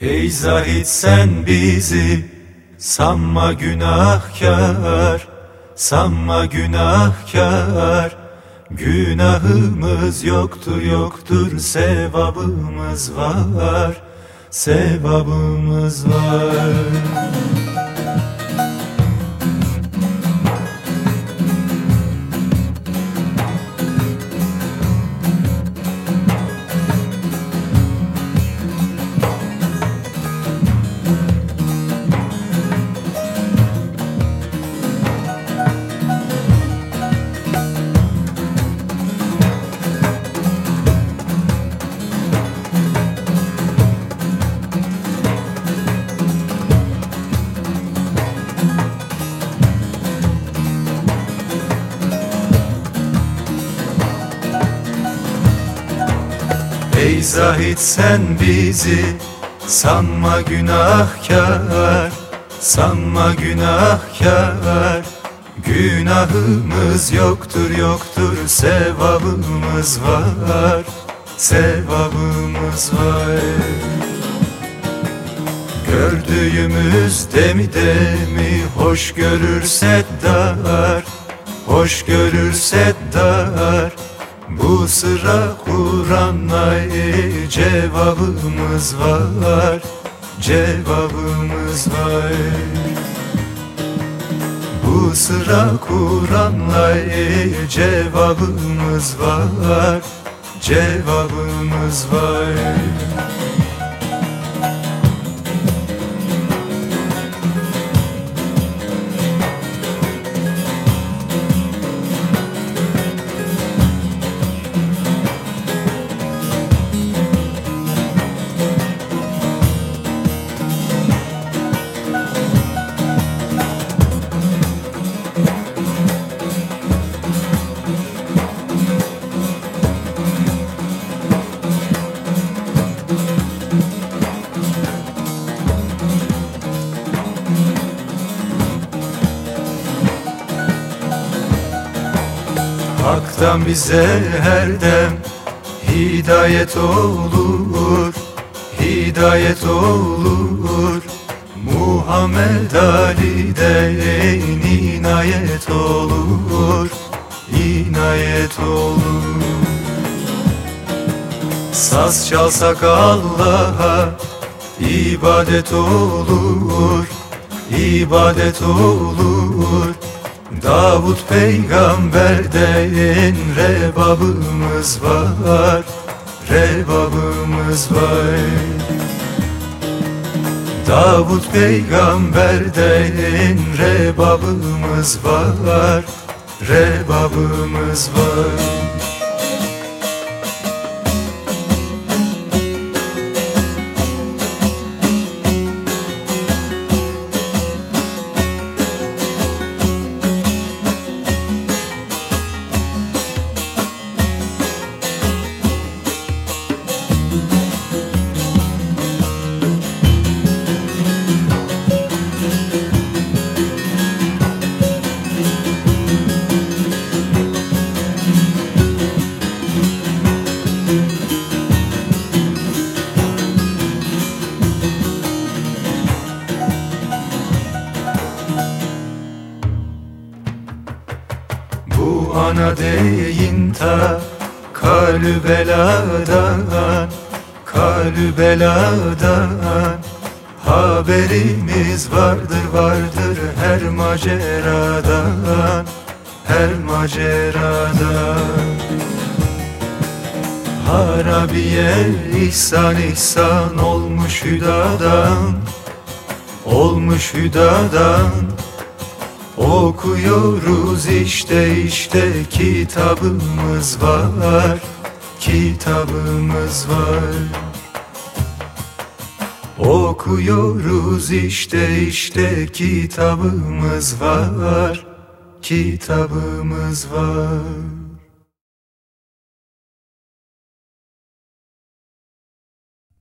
Ey zahit sen bizi sanma günahkar Sanma günahkar. Günahımız yoktur yoktur sevabımız var Sevabımız var Ey zahit sen bizi sanma günahkar Sanma günahkar. Günahımız yoktur yoktur sevabımız var Sevabımız var. Gördüğümüz demi demi hoş görürse dar Hoş görürse dar bu sıra Kur'an'la cevabımız var Cevabımız var. Bu sıra Kur'an'la cevabımız var Cevabımız var Hak'tan bize her dem hidayet olur Hidayet olur. Muhammed Ali'den inayet olur inayet olur Saz çalsak Allah'a ibadet olur ibadet olur. Davut peygamberden rebabımız var Rebabımız var. Davut peygamberden rebabımız var Rebabımız var Bu ana deyin ta kalü beladan Kalü beladan Haberimiz vardır vardır her maceradan Her maceradan. Harabiye ihsan ihsan olmuş hüdadan Olmuş hüdadan Okuyoruz işte işte kitabımız var Kitabımız var. Okuyoruz işte işte kitabımız var Kitabımız var